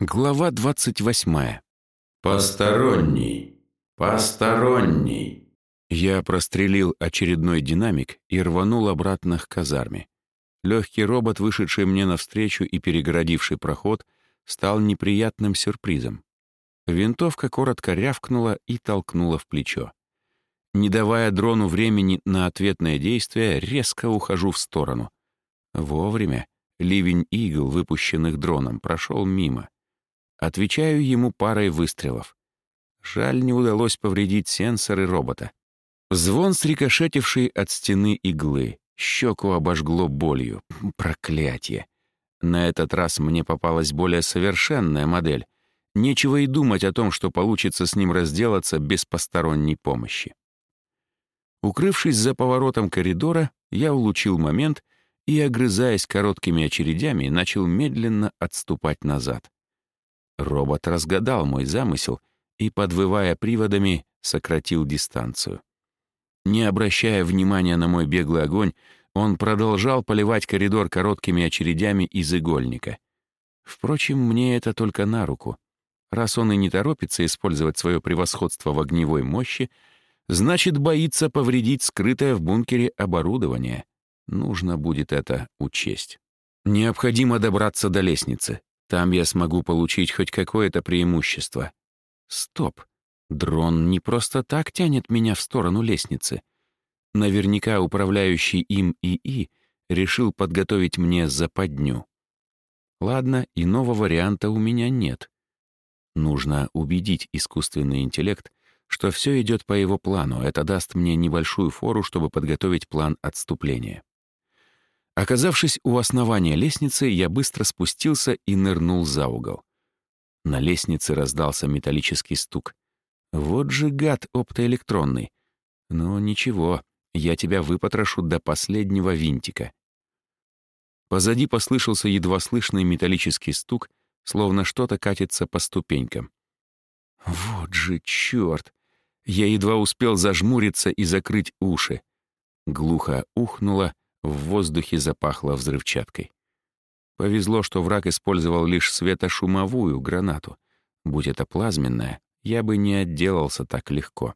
Глава 28. Посторонний. Посторонний. Я прострелил очередной динамик и рванул обратно к казарме. Легкий робот, вышедший мне навстречу и перегородивший проход, стал неприятным сюрпризом. Винтовка коротко рявкнула и толкнула в плечо. Не давая дрону времени на ответное действие, резко ухожу в сторону. Вовремя ливень игл, выпущенных дроном, прошел мимо. Отвечаю ему парой выстрелов. Жаль, не удалось повредить сенсоры робота. Звон, срикошетивший от стены иглы. Щеку обожгло болью. Проклятие. На этот раз мне попалась более совершенная модель. Нечего и думать о том, что получится с ним разделаться без посторонней помощи. Укрывшись за поворотом коридора, я улучил момент и, огрызаясь короткими очередями, начал медленно отступать назад. Робот разгадал мой замысел и, подвывая приводами, сократил дистанцию. Не обращая внимания на мой беглый огонь, он продолжал поливать коридор короткими очередями из игольника. Впрочем, мне это только на руку. Раз он и не торопится использовать свое превосходство в огневой мощи, значит, боится повредить скрытое в бункере оборудование. Нужно будет это учесть. Необходимо добраться до лестницы. Там я смогу получить хоть какое-то преимущество. Стоп. Дрон не просто так тянет меня в сторону лестницы. Наверняка управляющий им ИИ решил подготовить мне западню. Ладно, иного варианта у меня нет. Нужно убедить искусственный интеллект, что все идет по его плану. Это даст мне небольшую фору, чтобы подготовить план отступления. Оказавшись у основания лестницы, я быстро спустился и нырнул за угол. На лестнице раздался металлический стук. Вот же гад оптоэлектронный. Но ничего, я тебя выпотрошу до последнего винтика. Позади послышался едва слышный металлический стук, словно что-то катится по ступенькам. Вот же черт! Я едва успел зажмуриться и закрыть уши. Глухо ухнуло, в воздухе запахло взрывчаткой. Повезло, что враг использовал лишь светошумовую гранату. Будь это плазменная, я бы не отделался так легко.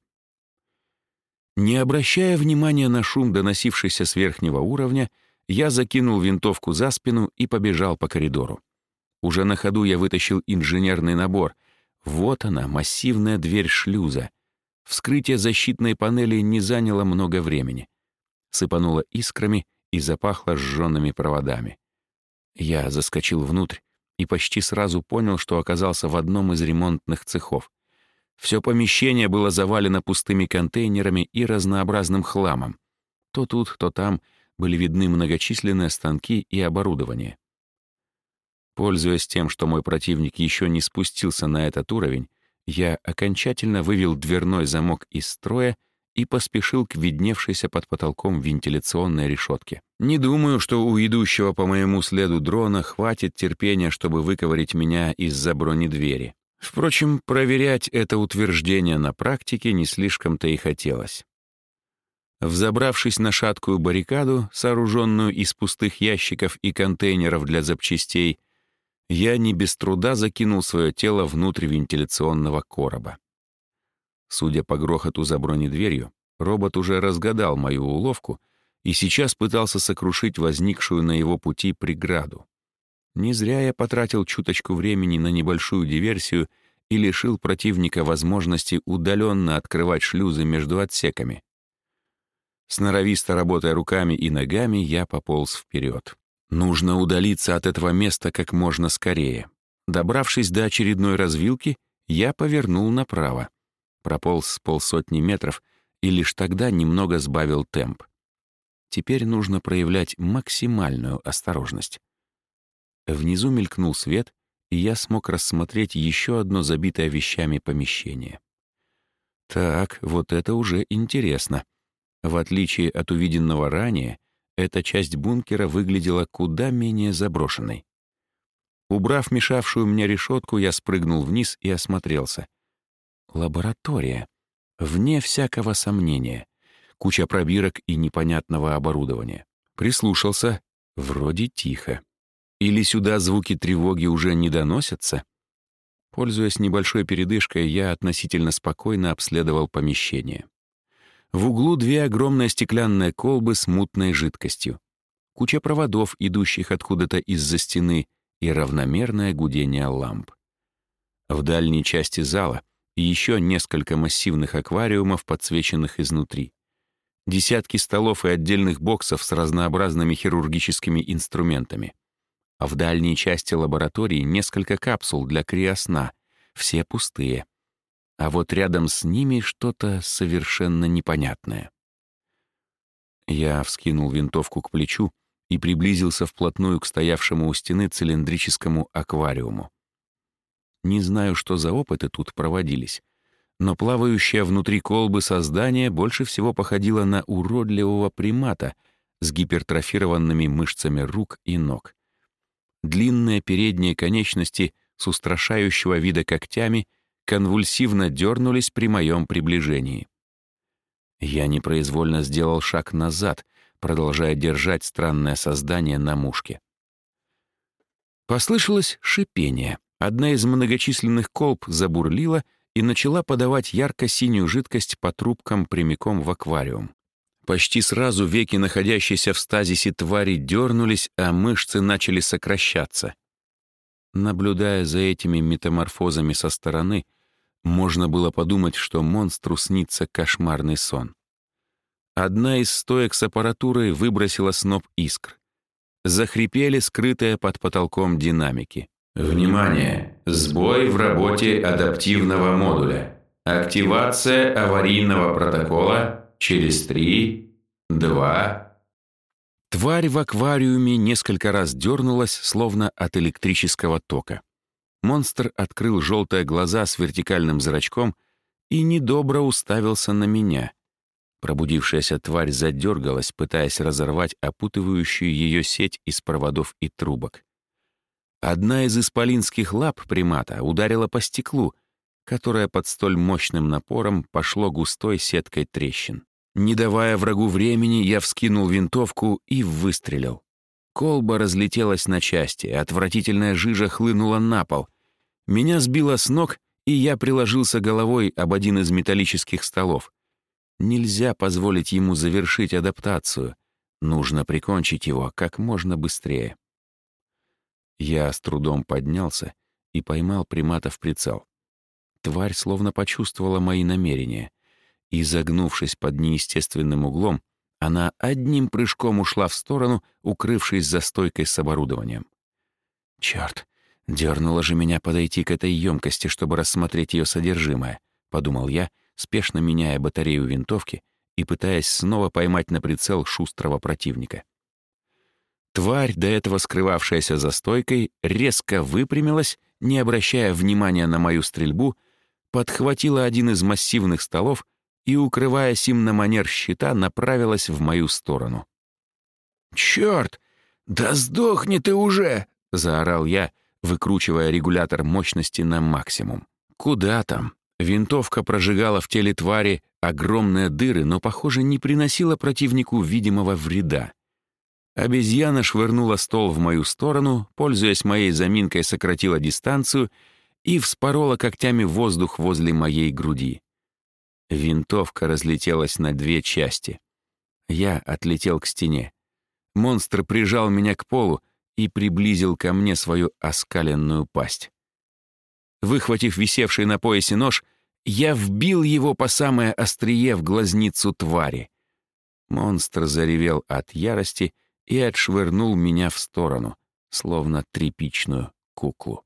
Не обращая внимания на шум, доносившийся с верхнего уровня, я закинул винтовку за спину и побежал по коридору. Уже на ходу я вытащил инженерный набор. Вот она, массивная дверь шлюза. Вскрытие защитной панели не заняло много времени сыпануло искрами и запахло сжёными проводами. Я заскочил внутрь и почти сразу понял, что оказался в одном из ремонтных цехов. Все помещение было завалено пустыми контейнерами и разнообразным хламом. То тут, то там были видны многочисленные станки и оборудование. Пользуясь тем, что мой противник еще не спустился на этот уровень, я окончательно вывел дверной замок из строя и поспешил к видневшейся под потолком вентиляционной решетке. Не думаю, что у идущего по моему следу дрона хватит терпения, чтобы выковырить меня из-за бронедвери. Впрочем, проверять это утверждение на практике не слишком-то и хотелось. Взобравшись на шаткую баррикаду, сооруженную из пустых ящиков и контейнеров для запчастей, я не без труда закинул свое тело внутрь вентиляционного короба. Судя по грохоту за бронедверью, робот уже разгадал мою уловку и сейчас пытался сокрушить возникшую на его пути преграду. Не зря я потратил чуточку времени на небольшую диверсию и лишил противника возможности удаленно открывать шлюзы между отсеками. Сноровисто работая руками и ногами, я пополз вперед. Нужно удалиться от этого места как можно скорее. Добравшись до очередной развилки, я повернул направо прополз полсотни метров и лишь тогда немного сбавил темп. Теперь нужно проявлять максимальную осторожность. Внизу мелькнул свет, и я смог рассмотреть еще одно забитое вещами помещение. Так, вот это уже интересно. В отличие от увиденного ранее, эта часть бункера выглядела куда менее заброшенной. Убрав мешавшую мне решетку, я спрыгнул вниз и осмотрелся — Лаборатория. Вне всякого сомнения. Куча пробирок и непонятного оборудования. Прислушался. Вроде тихо. Или сюда звуки тревоги уже не доносятся? Пользуясь небольшой передышкой, я относительно спокойно обследовал помещение. В углу две огромные стеклянные колбы с мутной жидкостью. Куча проводов, идущих откуда-то из-за стены, и равномерное гудение ламп. В дальней части зала еще несколько массивных аквариумов, подсвеченных изнутри. Десятки столов и отдельных боксов с разнообразными хирургическими инструментами. А в дальней части лаборатории несколько капсул для криосна, все пустые. А вот рядом с ними что-то совершенно непонятное. Я вскинул винтовку к плечу и приблизился вплотную к стоявшему у стены цилиндрическому аквариуму. Не знаю, что за опыты тут проводились, но плавающее внутри колбы создание больше всего походило на уродливого примата с гипертрофированными мышцами рук и ног. Длинные передние конечности с устрашающего вида когтями конвульсивно дернулись при моем приближении. Я непроизвольно сделал шаг назад, продолжая держать странное создание на мушке. Послышалось шипение. Одна из многочисленных колб забурлила и начала подавать ярко-синюю жидкость по трубкам прямиком в аквариум. Почти сразу веки, находящиеся в стазисе твари, дернулись, а мышцы начали сокращаться. Наблюдая за этими метаморфозами со стороны, можно было подумать, что монстру снится кошмарный сон. Одна из стоек с аппаратурой выбросила сноп искр. Захрипели скрытые под потолком динамики. Внимание! Сбой в работе адаптивного модуля. Активация аварийного протокола через 3, 2... Тварь в аквариуме несколько раз дернулась, словно от электрического тока. Монстр открыл желтые глаза с вертикальным зрачком и недобро уставился на меня. Пробудившаяся тварь задергалась, пытаясь разорвать опутывающую ее сеть из проводов и трубок. Одна из исполинских лап примата ударила по стеклу, которое под столь мощным напором пошло густой сеткой трещин. Не давая врагу времени, я вскинул винтовку и выстрелил. Колба разлетелась на части, отвратительная жижа хлынула на пол. Меня сбило с ног, и я приложился головой об один из металлических столов. Нельзя позволить ему завершить адаптацию. Нужно прикончить его как можно быстрее. Я с трудом поднялся и поймал примата в прицел. Тварь словно почувствовала мои намерения. И, загнувшись под неестественным углом, она одним прыжком ушла в сторону, укрывшись за стойкой с оборудованием. «Чёрт, дернуло же меня подойти к этой емкости, чтобы рассмотреть ее содержимое», — подумал я, спешно меняя батарею винтовки и пытаясь снова поймать на прицел шустрого противника. Тварь, до этого скрывавшаяся за стойкой, резко выпрямилась, не обращая внимания на мою стрельбу, подхватила один из массивных столов и, укрываясь им на манер щита, направилась в мою сторону. «Черт! Да сдохни ты уже!» — заорал я, выкручивая регулятор мощности на максимум. «Куда там?» Винтовка прожигала в теле твари огромные дыры, но, похоже, не приносила противнику видимого вреда. Обезьяна швырнула стол в мою сторону, пользуясь моей заминкой, сократила дистанцию и вспорола когтями воздух возле моей груди. Винтовка разлетелась на две части. Я отлетел к стене. Монстр прижал меня к полу и приблизил ко мне свою оскаленную пасть. Выхватив висевший на поясе нож, я вбил его по самое острие в глазницу твари. Монстр заревел от ярости и отшвырнул меня в сторону, словно тряпичную куклу.